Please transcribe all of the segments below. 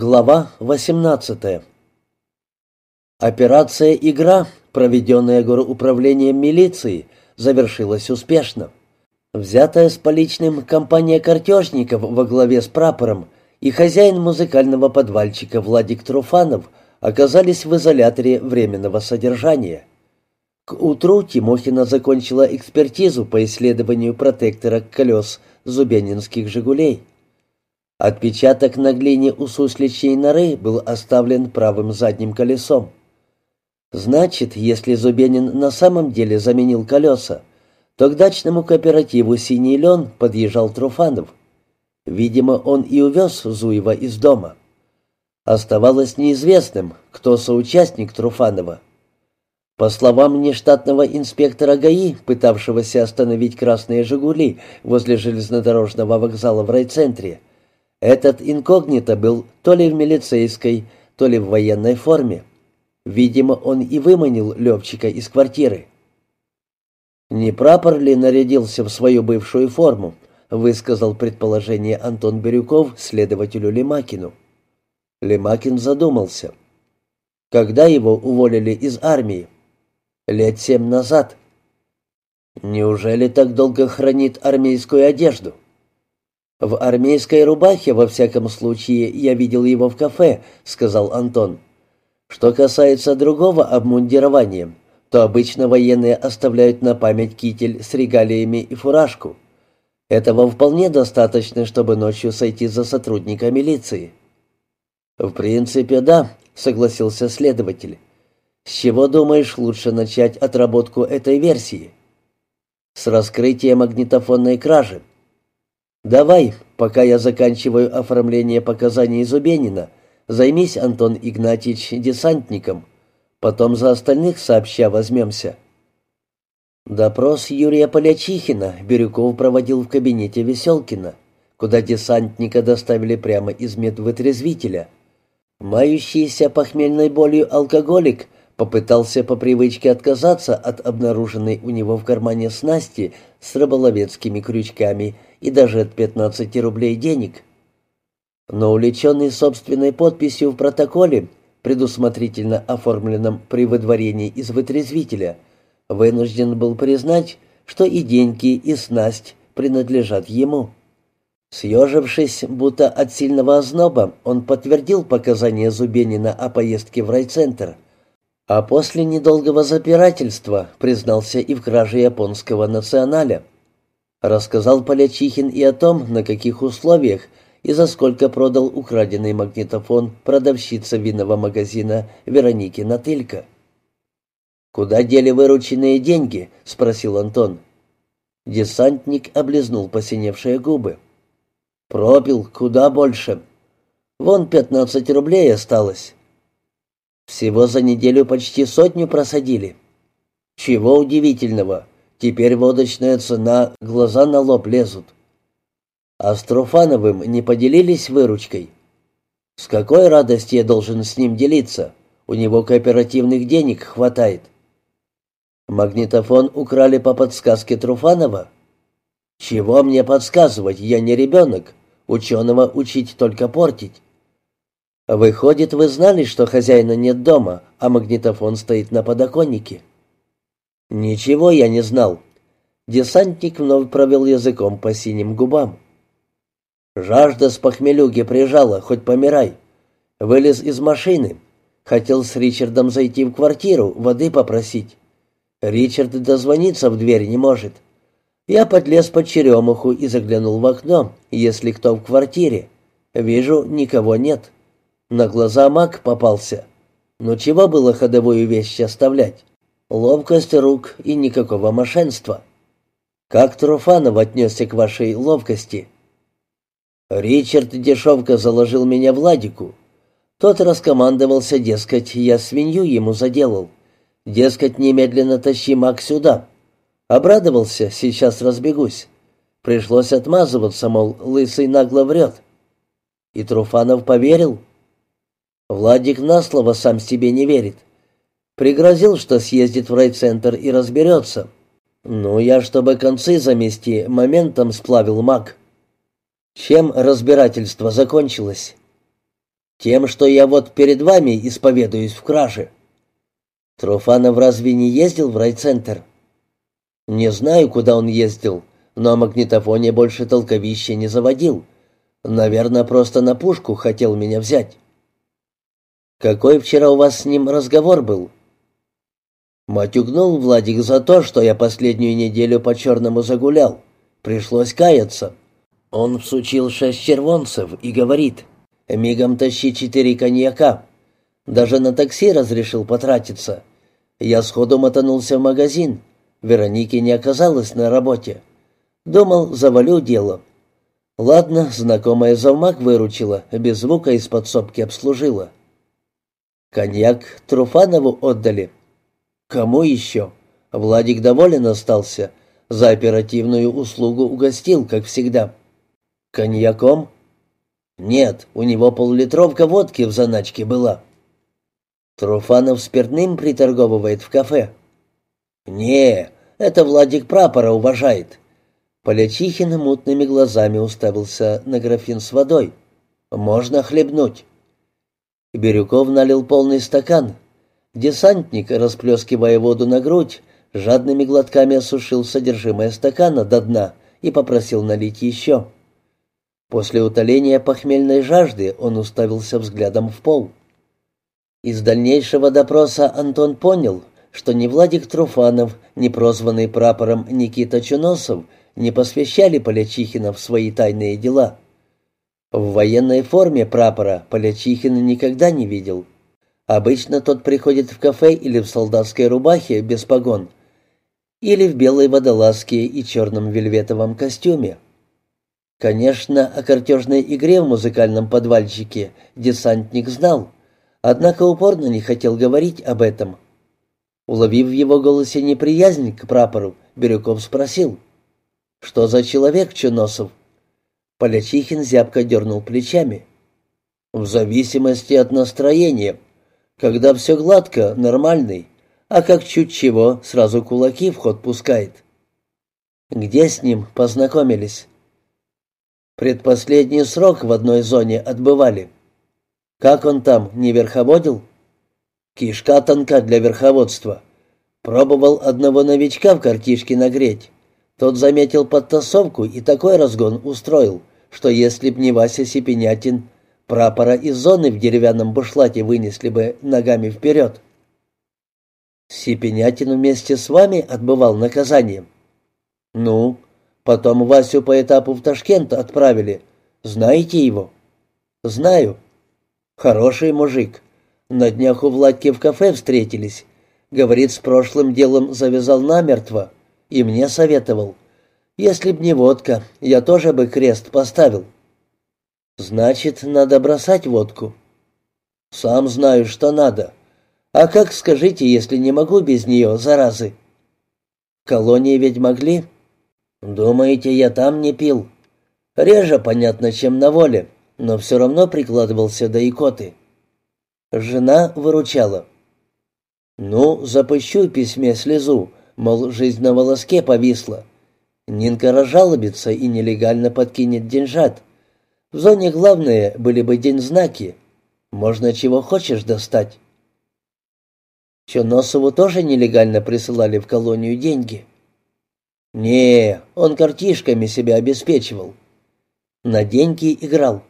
Глава 18 Операция «Игра», проведенная горуправлением милиции, завершилась успешно. Взятая с поличным компания картежников во главе с прапором и хозяин музыкального подвальчика Владик Труфанов оказались в изоляторе временного содержания. К утру Тимохина закончила экспертизу по исследованию протектора колес зубенинских «Жигулей». Отпечаток на глине у сусличьей норы был оставлен правым задним колесом. Значит, если Зубенин на самом деле заменил колеса, то к дачному кооперативу «Синий лен» подъезжал Труфанов. Видимо, он и увез Зуева из дома. Оставалось неизвестным, кто соучастник Труфанова. По словам нештатного инспектора ГАИ, пытавшегося остановить красные «Жигули» возле железнодорожного вокзала в райцентре, этот инкогнито был то ли в милицейской, то ли в военной форме. Видимо, он и выманил Левчика из квартиры. «Не прапор ли нарядился в свою бывшую форму?» — высказал предположение Антон Бирюков следователю Лемакину. Лемакин задумался. «Когда его уволили из армии?» «Лет семь назад». «Неужели так долго хранит армейскую одежду?» «В армейской рубахе, во всяком случае, я видел его в кафе», — сказал Антон. «Что касается другого обмундирования, то обычно военные оставляют на память китель с регалиями и фуражку. Этого вполне достаточно, чтобы ночью сойти за сотрудника милиции». «В принципе, да», — согласился следователь. «С чего, думаешь, лучше начать отработку этой версии?» «С раскрытия магнитофонной кражи. «Давай, пока я заканчиваю оформление показаний Зубенина, займись, Антон Игнатьевич, десантником. Потом за остальных сообща возьмемся». Допрос Юрия Полячихина Бирюков проводил в кабинете Веселкина, куда десантника доставили прямо из медвытрезвителя. Мающийся похмельной болью алкоголик попытался по привычке отказаться от обнаруженной у него в кармане снасти с рыболовецкими крючками и даже от 15 рублей денег. Но увлеченный собственной подписью в протоколе, предусмотрительно оформленном при выдворении из вытрезвителя, вынужден был признать, что и деньги, и снасть принадлежат ему. Съежившись, будто от сильного озноба, он подтвердил показания Зубенина о поездке в райцентр, а после недолгого запирательства признался и в краже японского националя. Рассказал Полячихин и о том, на каких условиях и за сколько продал украденный магнитофон продавщица винного магазина Вероники Натылько. «Куда дели вырученные деньги?» — спросил Антон. Десантник облизнул посиневшие губы. «Пропил куда больше. Вон пятнадцать рублей осталось. Всего за неделю почти сотню просадили. Чего удивительного, Теперь водочная цена, глаза на лоб лезут. А с Труфановым не поделились выручкой? С какой радости я должен с ним делиться? У него кооперативных денег хватает. Магнитофон украли по подсказке Труфанова? Чего мне подсказывать, я не ребенок. Ученого учить только портить. Выходит, вы знали, что хозяина нет дома, а магнитофон стоит на подоконнике? «Ничего я не знал». Десантник вновь провел языком по синим губам. Жажда с похмелюги прижала, хоть помирай. Вылез из машины. Хотел с Ричардом зайти в квартиру, воды попросить. Ричард дозвониться в дверь не может. Я подлез под черемуху и заглянул в окно, если кто в квартире. Вижу, никого нет. На глаза маг попался. Ну чего было ходовую вещь оставлять? Ловкость рук и никакого мошенства. Как Труфанов отнесся к вашей ловкости? Ричард дешевка заложил меня в ладику. Тот раскомандовался, дескать, я свинью ему заделал. Дескать, немедленно тащи маг сюда. Обрадовался, сейчас разбегусь. Пришлось отмазываться, мол, лысый нагло врет. И Труфанов поверил. Владик на слово сам себе не верит. Пригрозил, что съездит в райцентр и разберется. Ну, я, чтобы концы замести, моментом сплавил маг. Чем разбирательство закончилось? Тем, что я вот перед вами исповедуюсь в краже. Труфанов разве не ездил в райцентр? Не знаю, куда он ездил, но о магнитофоне больше толковища не заводил. Наверное, просто на пушку хотел меня взять. Какой вчера у вас с ним разговор был? Матюгнул Владик за то, что я последнюю неделю по-черному загулял. Пришлось каяться. Он всучил шесть червонцев и говорит, «Мигом тащи четыре коньяка». Даже на такси разрешил потратиться. Я сходу мотанулся в магазин. Вероники не оказалось на работе. Думал, завалю дело. Ладно, знакомая завмак выручила, без звука из подсобки обслужила. Коньяк Труфанову отдали. Кому еще? Владик доволен остался. За оперативную услугу угостил, как всегда. Коньяком? Нет, у него поллитровка водки в заначке была. Труфанов спиртным приторговывает в кафе. Не, это Владик прапора уважает. Полячихин мутными глазами уставился на графин с водой. «Можно хлебнуть». Бирюков налил полный стакан. Десантник, расплескивая воду на грудь, жадными глотками осушил содержимое стакана до дна и попросил налить еще. После утоления похмельной жажды он уставился взглядом в пол. Из дальнейшего допроса Антон понял, что ни Владик Труфанов, ни прозванный прапором Никита Чуносов не посвящали Полячихина в свои тайные дела. В военной форме прапора Полячихин никогда не видел. Обычно тот приходит в кафе или в солдатской рубахе без погон, или в белой водолазке и черном вельветовом костюме. Конечно, о картежной игре в музыкальном подвальчике десантник знал, однако упорно не хотел говорить об этом. Уловив в его голосе неприязнь к прапору, Бирюков спросил, «Что за человек, Чуносов?» Полячихин зябко дернул плечами. «В зависимости от настроения. Когда все гладко, нормальный, а как чуть чего, сразу кулаки в ход пускает». «Где с ним познакомились?» Предпоследний срок в одной зоне отбывали. Как он там, не верховодил? Кишка тонка для верховодства. Пробовал одного новичка в картишке нагреть. Тот заметил подтасовку и такой разгон устроил, что если б не Вася Сипенятин, прапора из зоны в деревянном бушлате вынесли бы ногами вперед. Сипенятин вместе с вами отбывал наказание. Ну, Потом Васю по этапу в Ташкент отправили. Знаете его?» «Знаю. Хороший мужик. На днях у Владьки в кафе встретились. Говорит, с прошлым делом завязал намертво. И мне советовал. Если б не водка, я тоже бы крест поставил». «Значит, надо бросать водку». «Сам знаю, что надо. А как, скажите, если не могу без нее, заразы?» «Колонии ведь могли?» «Думаете, я там не пил?» «Реже, понятно, чем на воле, но все равно прикладывался до икоты». Жена выручала. «Ну, запущу письме слезу, мол, жизнь на волоске повисла. Нинка разжалобится и нелегально подкинет деньжат. В зоне главное были бы деньзнаки. Можно чего хочешь достать». Чоносову тоже нелегально присылали в колонию деньги. «Не, он картишками себя обеспечивал. На деньги играл.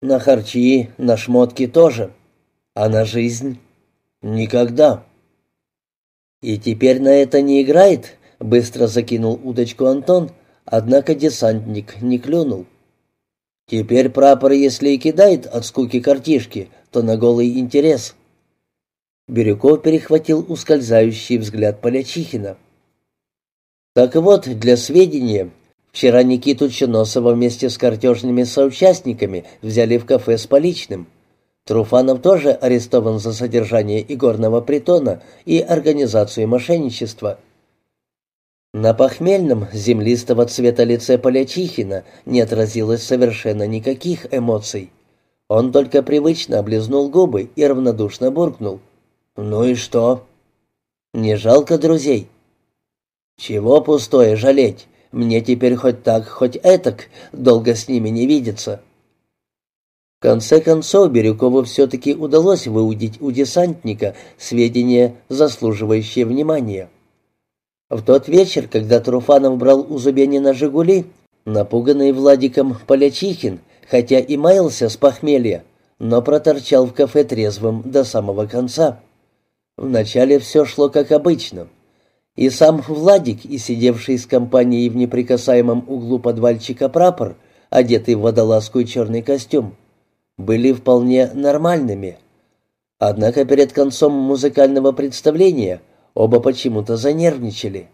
На харчи, на шмотки тоже. А на жизнь? Никогда». «И теперь на это не играет?» — быстро закинул удочку Антон, однако десантник не клюнул. «Теперь прапор, если и кидает от скуки картишки, то на голый интерес». Бирюков перехватил ускользающий взгляд Полячихина. Так вот, для сведения, вчера Никиту Ченосова вместе с картежными соучастниками взяли в кафе с поличным. Труфанов тоже арестован за содержание игорного притона и организацию мошенничества. На похмельном, землистого цвета лице Полячихина не отразилось совершенно никаких эмоций. Он только привычно облизнул губы и равнодушно буркнул. «Ну и что?» «Не жалко друзей?» «Чего пустое жалеть? Мне теперь хоть так, хоть этак, долго с ними не видеться». конце концов, Бирюкову все-таки удалось выудить у десантника сведения, заслуживающие внимания. В тот вечер, когда Труфанов брал у Зубенина «Жигули», напуганный Владиком Полячихин, хотя и маялся с похмелья, но проторчал в кафе трезвым до самого конца. Вначале все шло как обычно. И сам Владик, и сидевший с компанией в неприкасаемом углу подвальчика прапор, одетый в водолазку и черный костюм, были вполне нормальными. Однако перед концом музыкального представления оба почему-то занервничали.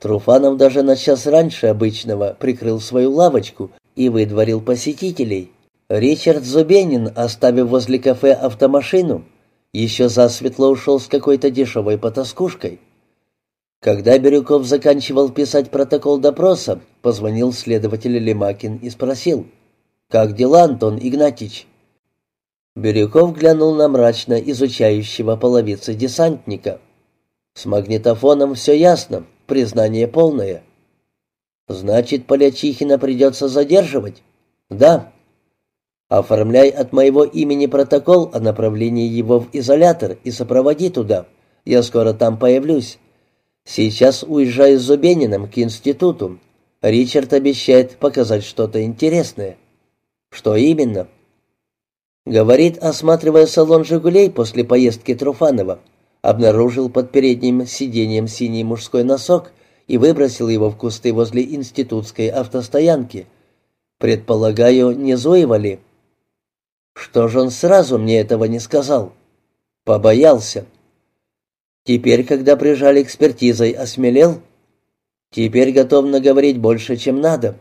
Труфанов даже на час раньше обычного прикрыл свою лавочку и выдворил посетителей. Ричард Зубенин, оставив возле кафе автомашину, еще засветло ушел с какой-то дешевой потаскушкой. Когда Бирюков заканчивал писать протокол допроса, позвонил следователь Лемакин и спросил — «Как дела, Антон Игнатьич?» Бирюков глянул на мрачно изучающего половицы десантника. «С магнитофоном все ясно, признание полное». «Значит, Полячихина придется задерживать?» «Да». «Оформляй от моего имени протокол о направлении его в изолятор и сопроводи туда. Я скоро там появлюсь. Сейчас уезжаю с Зубениным к институту. Ричард обещает показать что-то интересное». «Что именно?» Говорит, осматривая салон «Жигулей» после поездки Труфанова, обнаружил под передним сиденьем синий мужской носок и выбросил его в кусты возле институтской автостоянки. Предполагаю, не Зуева ли? Что же он сразу мне этого не сказал? Побоялся. Теперь, когда прижали экспертизой, осмелел? Теперь готов наговорить больше, чем надо.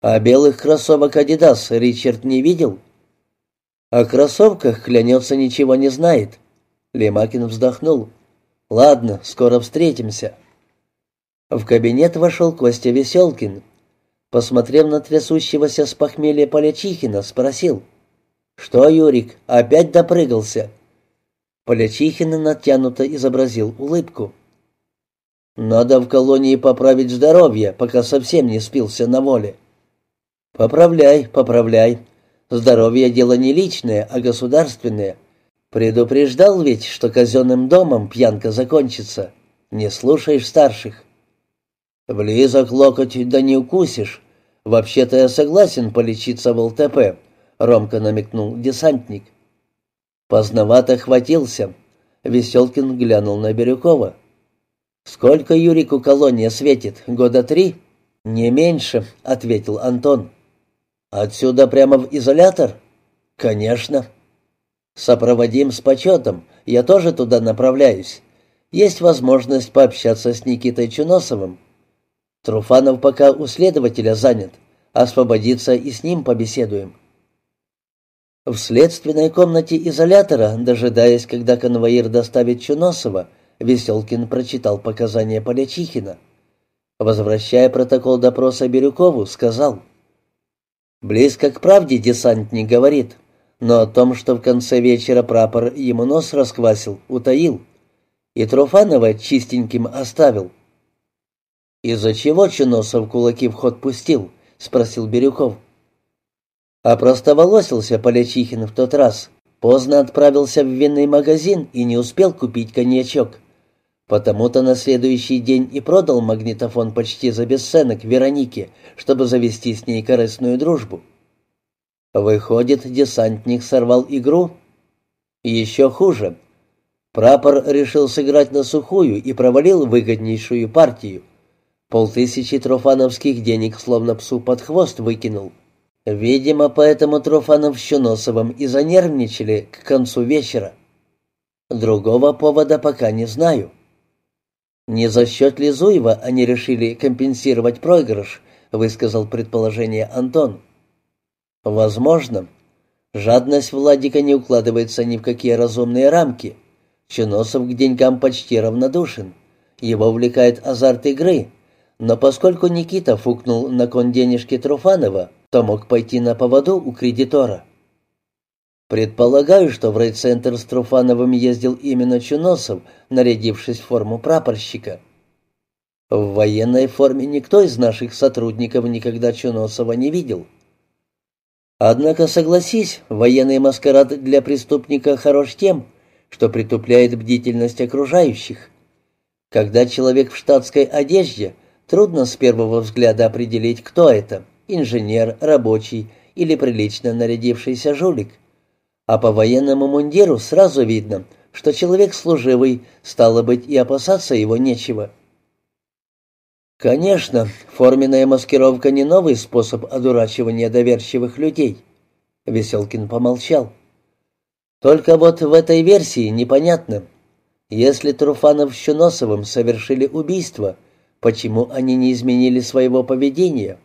А белых кроссовок «Адидас» Ричард не видел? О кроссовках, клянется, ничего не знает. Лемакин вздохнул. «Ладно, скоро встретимся». В кабинет вошел Костя Веселкин. Посмотрев на трясущегося с похмелья Полячихина, спросил. «Что, Юрик, опять допрыгался?» Полячихин натянуто изобразил улыбку. «Надо в колонии поправить здоровье, пока совсем не спился на воле. «Поправляй, поправляй. Здоровье — дело не личное, а государственное. Предупреждал ведь, что казенным домом пьянка закончится. Не слушаешь старших». «Близок локоть, да не укусишь. Вообще-то я согласен полечиться в ЛТП», — ромко намекнул десантник. Поздновато хватился. Веселкин глянул на Бирюкова. «Сколько Юрику колония светит? Года три?» «Не меньше», — ответил Антон. «Отсюда прямо в изолятор?» «Конечно». «Сопроводим с почетом. Я тоже туда направляюсь. Есть возможность пообщаться с Никитой Чуносовым. Труфанов пока у следователя занят. Освободиться и с ним побеседуем». В следственной комнате изолятора, дожидаясь, когда конвоир доставит Чуносова, Веселкин прочитал показания Полячихина. Возвращая протокол допроса Бирюкову, сказал — Близко к правде десант не говорит, но о том, что в конце вечера прапор ему нос расквасил, утаил. И Труфанова чистеньким оставил. «Из-за чего Чуносов кулаки в ход пустил?» — спросил Бирюков. А просто волосился Полячихин в тот раз. Поздно отправился в винный магазин и не успел купить коньячок. Потому-то на следующий день и продал магнитофон почти за бесценок Веронике, чтобы завести с ней корыстную дружбу. Выходит, десантник сорвал игру? Еще хуже. Прапор решил сыграть на сухую и провалил выгоднейшую партию. Полтысячи трофановских денег словно псу под хвост выкинул. Видимо, поэтому Трофанов с Чуносовым и занервничали к концу вечера. Другого повода пока не знаю. «Не за счет Лизуева они решили компенсировать проигрыш», — высказал предположение Антон. «Возможно. Жадность Владика не укладывается ни в какие разумные рамки. Чуносов к деньгам почти равнодушен. Его увлекает азарт игры. Но поскольку Никита фукнул на кон денежки Труфанова, то мог пойти на поводу у кредитора». Предполагаю, что в райцентр с Труфановым ездил именно Чуносов, нарядившись в форму прапорщика. В военной форме никто из наших сотрудников никогда Чуносова не видел. Однако, согласись, военный маскарад для преступника хорош тем, что притупляет бдительность окружающих. Когда человек в штатской одежде, трудно с первого взгляда определить, кто это – инженер, рабочий или прилично нарядившийся жулик. А по военному мундиру сразу видно, что человек служивый, стало быть, и опасаться его нечего. Конечно, форменная маскировка не новый способ одурачивания доверчивых людей. Веселкин помолчал. Только вот в этой версии непонятно. Если Труфанов с Чуносовым совершили убийство, почему они не изменили своего поведения?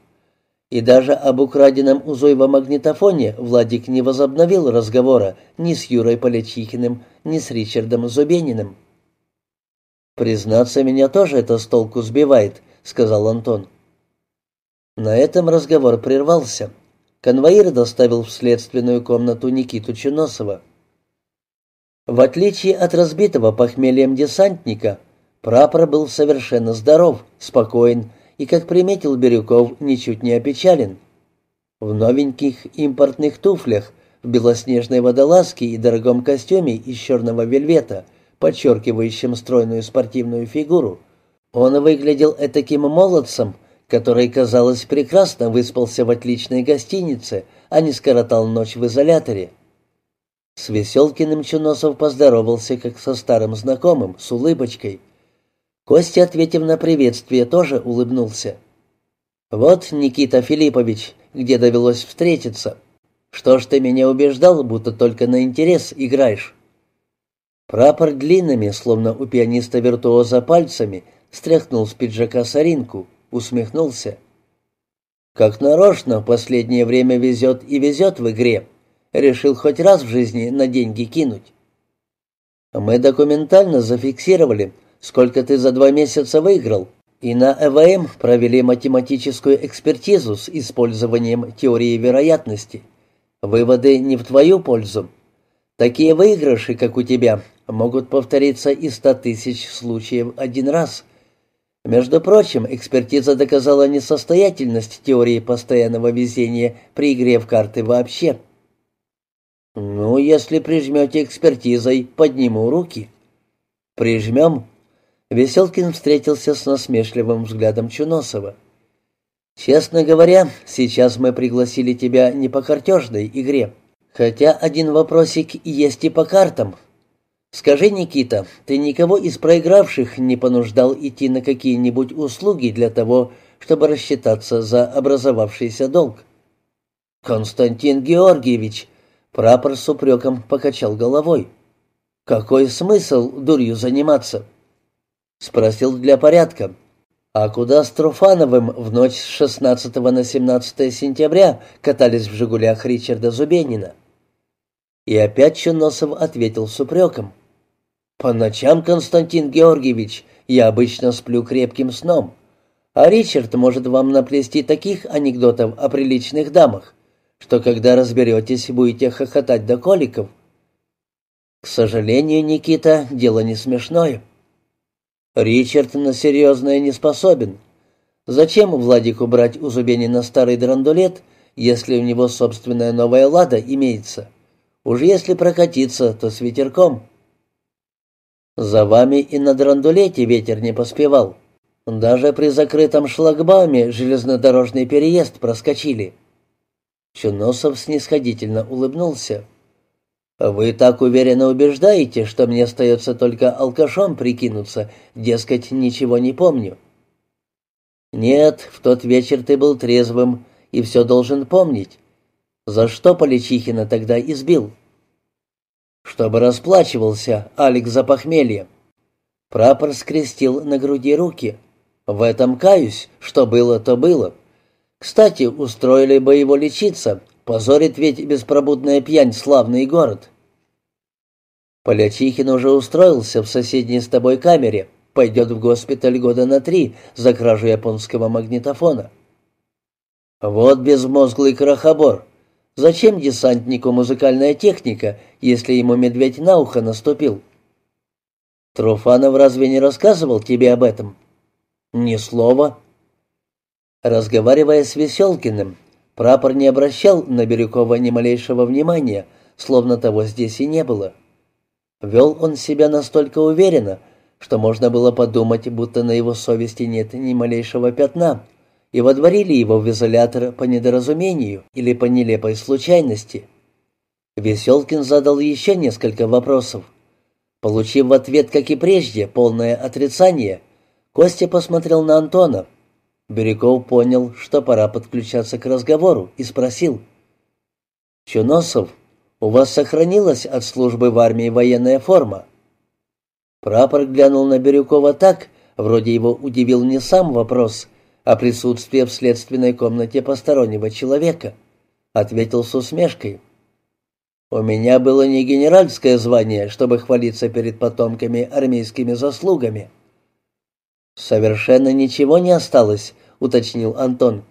И даже об украденном у Зуева магнитофоне Владик не возобновил разговора ни с Юрой Полячихиным, ни с Ричардом Зубениным. «Признаться, меня тоже это с толку сбивает», — сказал Антон. На этом разговор прервался. Конвоир доставил в следственную комнату Никиту Чуносова. В отличие от разбитого похмельем десантника, прапор был совершенно здоров, спокоен и, как приметил Бирюков, ничуть не опечален. В новеньких импортных туфлях, в белоснежной водолазке и дорогом костюме из черного вельвета, подчеркивающем стройную спортивную фигуру, он выглядел этаким молодцем, который, казалось, прекрасно выспался в отличной гостинице, а не скоротал ночь в изоляторе. С Веселкиным Чуносов поздоровался, как со старым знакомым, с улыбочкой. Костя, ответив на приветствие, тоже улыбнулся. «Вот, Никита Филиппович, где довелось встретиться. Что ж ты меня убеждал, будто только на интерес играешь?» Прапор длинными, словно у пианиста-виртуоза пальцами, стряхнул с пиджака соринку, усмехнулся. «Как нарочно, последнее время везет и везет в игре», решил хоть раз в жизни на деньги кинуть. Мы документально зафиксировали, сколько ты за два месяца выиграл, и на ЭВМ провели математическую экспертизу с использованием теории вероятности. Выводы не в твою пользу. Такие выигрыши, как у тебя, могут повториться и ста тысяч случаев один раз. Между прочим, экспертиза доказала несостоятельность теории постоянного везения при игре в карты вообще. «Ну, если прижмете экспертизой, подниму руки». «Прижмем?» Веселкин встретился с насмешливым взглядом Чуносова. «Честно говоря, сейчас мы пригласили тебя не по картежной игре, хотя один вопросик есть и по картам. Скажи, Никита, ты никого из проигравших не понуждал идти на какие-нибудь услуги для того, чтобы рассчитаться за образовавшийся долг?» «Константин Георгиевич», Прапор с упреком покачал головой. «Какой смысл дурью заниматься?» Спросил для порядка. «А куда с Труфановым в ночь с 16 на 17 сентября катались в «Жигулях» Ричарда Зубенина?» И опять Чуносов ответил с упреком. «По ночам, Константин Георгиевич, я обычно сплю крепким сном, а Ричард может вам наплести таких анекдотов о приличных дамах, что когда разберетесь, будете хохотать до коликов. К сожалению, Никита, дело не смешное. Ричард на серьезное не способен. Зачем Владику брать у Зубенина старый драндулет, если у него собственная новая лада имеется? Уж если прокатиться, то с ветерком. За вами и на драндулете ветер не поспевал. Даже при закрытом шлагбауме железнодорожный переезд проскочили. Чуносов снисходительно улыбнулся. «Вы так уверенно убеждаете, что мне остается только алкашом прикинуться, дескать, ничего не помню». «Нет, в тот вечер ты был трезвым и все должен помнить. За что Поличихина тогда избил?» «Чтобы расплачивался Алекс за похмелье». Прапор скрестил на груди руки. «В этом каюсь, что было, то было». Кстати, устроили бы его лечиться. Позорит ведь беспробудная пьянь славный город. Полячихин уже устроился в соседней с тобой камере. Пойдет в госпиталь года на три за кражу японского магнитофона. Вот безмозглый крохобор. Зачем десантнику музыкальная техника, если ему медведь на ухо наступил? Труфанов разве не рассказывал тебе об этом? Ни слова. Разговаривая с Веселкиным, Прапор не обращал на Бирюкова ни малейшего внимания, словно того здесь и не было. Вел он себя настолько уверенно, что можно было подумать, будто на его совести нет ни малейшего пятна, и водворили его в изолятор по недоразумению или по нелепой случайности. Веселкин задал еще несколько вопросов. Получив в ответ, как и прежде, полное отрицание, Костя посмотрел на Антона. Бирюков понял, что пора подключаться к разговору, и спросил. «Чуносов, у вас сохранилась от службы в армии военная форма?» Прапор глянул на Бирюкова так, вроде его удивил не сам вопрос, а присутствие в следственной комнате постороннего человека. Ответил с усмешкой. «У меня было не генеральское звание, чтобы хвалиться перед потомками армейскими заслугами». «Совершенно ничего не осталось», — уточнил Антон.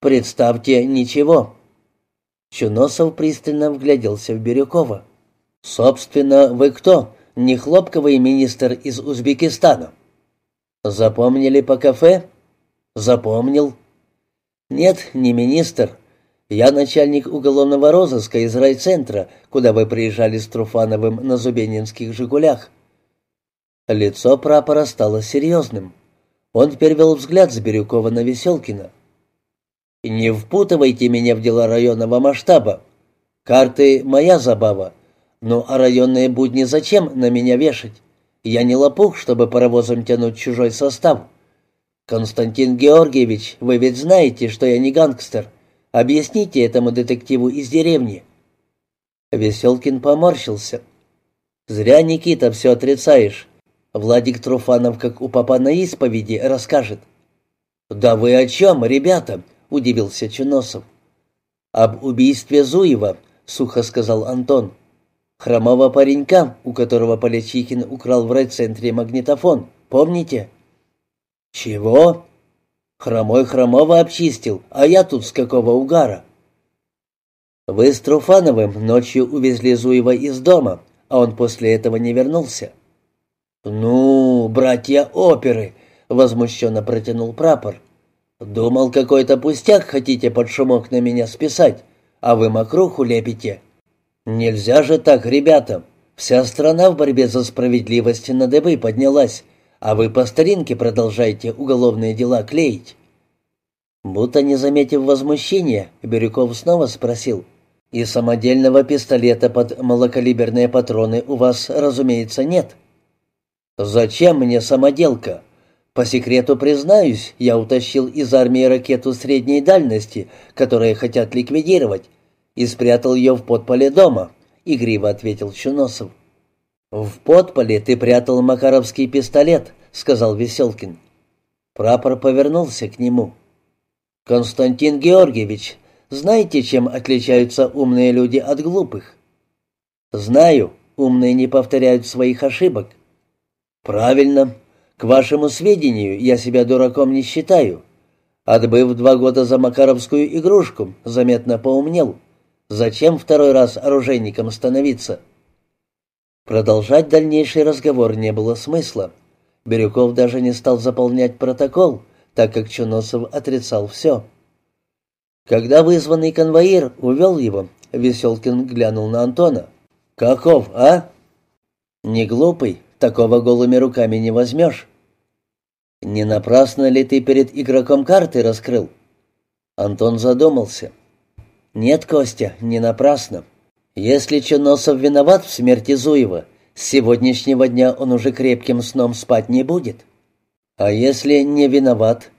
«Представьте, ничего». Чуносов пристально вгляделся в Бирюкова. «Собственно, вы кто? Не хлопковый министр из Узбекистана?» «Запомнили по кафе?» «Запомнил». «Нет, не министр. Я начальник уголовного розыска из райцентра, куда вы приезжали с Труфановым на Зубенинских «Жигулях». Лицо прапора стало серьезным. Он перевел взгляд с Бирюкова на Веселкина. «Не впутывайте меня в дела районного масштаба. Карты — моя забава. Ну, а районные будни зачем на меня вешать? Я не лопух, чтобы паровозом тянуть чужой состав. Константин Георгиевич, вы ведь знаете, что я не гангстер. Объясните этому детективу из деревни». Веселкин поморщился. «Зря, Никита, все отрицаешь. Владик Труфанов, как у папа на исповеди, расскажет». «Да вы о чем, ребята?» — удивился Чуносов. «Об убийстве Зуева», — сухо сказал Антон. «Хромого паренька, у которого Полячихин украл в райцентре магнитофон. Помните?» «Чего?» Хромой Хромова обчистил, а я тут с какого угара? Вы с Труфановым ночью увезли Зуева из дома, а он после этого не вернулся. Ну, братья оперы, возмущенно протянул прапор. Думал, какой-то пустяк хотите под шумок на меня списать, а вы мокруху лепите. Нельзя же так, ребята. Вся страна в борьбе за справедливость на дыбы поднялась, а вы по старинке продолжаете уголовные дела клеить». Будто не заметив возмущения, Бирюков снова спросил. «И самодельного пистолета под малокалиберные патроны у вас, разумеется, нет?» «Зачем мне самоделка? По секрету признаюсь, я утащил из армии ракету средней дальности, которую хотят ликвидировать, и спрятал ее в подполе дома», — игриво ответил Чуносов. «В подполе ты прятал макаровский пистолет», — сказал Веселкин. Прапор повернулся к нему. «Константин Георгиевич, знаете, чем отличаются умные люди от глупых?» «Знаю, умные не повторяют своих ошибок». «Правильно. К вашему сведению, я себя дураком не считаю. Отбыв два года за макаровскую игрушку, заметно поумнел. Зачем второй раз оружейником становиться?» Продолжать дальнейший разговор не было смысла. Бирюков даже не стал заполнять протокол, так как Чуносов отрицал все. Когда вызванный конвоир увел его, Веселкин глянул на Антона. «Каков, а?» «Не глупый, такого голыми руками не возьмешь». «Не напрасно ли ты перед игроком карты раскрыл?» Антон задумался. «Нет, Костя, не напрасно. Если Чуносов виноват в смерти Зуева, с сегодняшнего дня он уже крепким сном спать не будет. А если не виноват,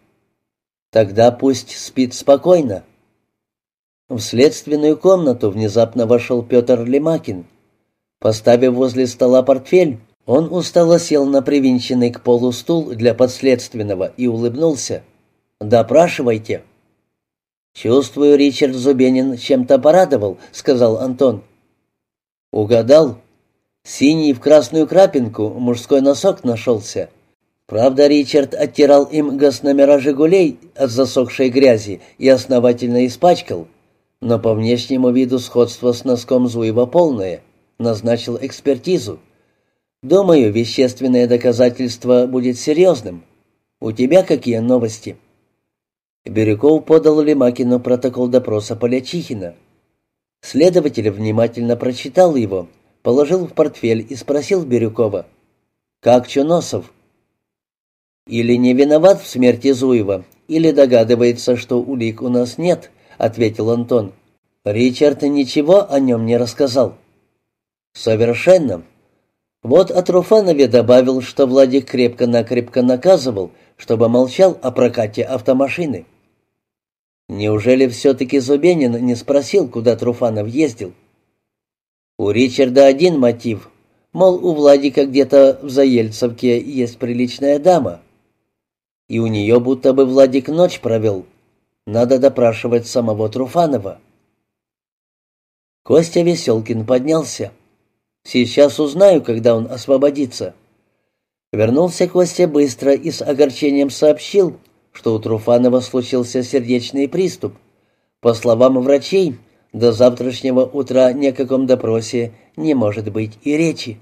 тогда пусть спит спокойно. В следственную комнату внезапно вошел Петр Лемакин. Поставив возле стола портфель, он устало сел на привинченный к полу стул для подследственного и улыбнулся. «Допрашивайте». «Чувствую, Ричард Зубенин чем-то порадовал», — сказал Антон. «Угадал. Синий в красную крапинку мужской носок нашелся. Правда, Ричард оттирал им госномера «Жигулей» от засохшей грязи и основательно испачкал, но по внешнему виду сходство с носком Зуева полное. Назначил экспертизу. Думаю, вещественное доказательство будет серьезным. У тебя какие новости?» Бирюков подал Лемакину протокол допроса Полячихина. Следователь внимательно прочитал его, положил в портфель и спросил Бирюкова. «Как Чуносов?» «Или не виноват в смерти Зуева, или догадывается, что улик у нас нет», — ответил Антон. «Ричард ничего о нем не рассказал». «Совершенно. Вот о Труфанове добавил, что Владик крепко-накрепко наказывал, чтобы молчал о прокате автомашины». Неужели все-таки Зубенин не спросил, куда Труфанов ездил? У Ричарда один мотив. Мол, у Владика где-то в Заельцевке есть приличная дама. И у нее будто бы Владик ночь провел. Надо допрашивать самого Труфанова. Костя Веселкин поднялся. Сейчас узнаю, когда он освободится. Вернулся Костя быстро и с огорчением сообщил, что у Труфанова случился сердечный приступ. По словам врачей, до завтрашнего утра ни о каком допросе не может быть и речи.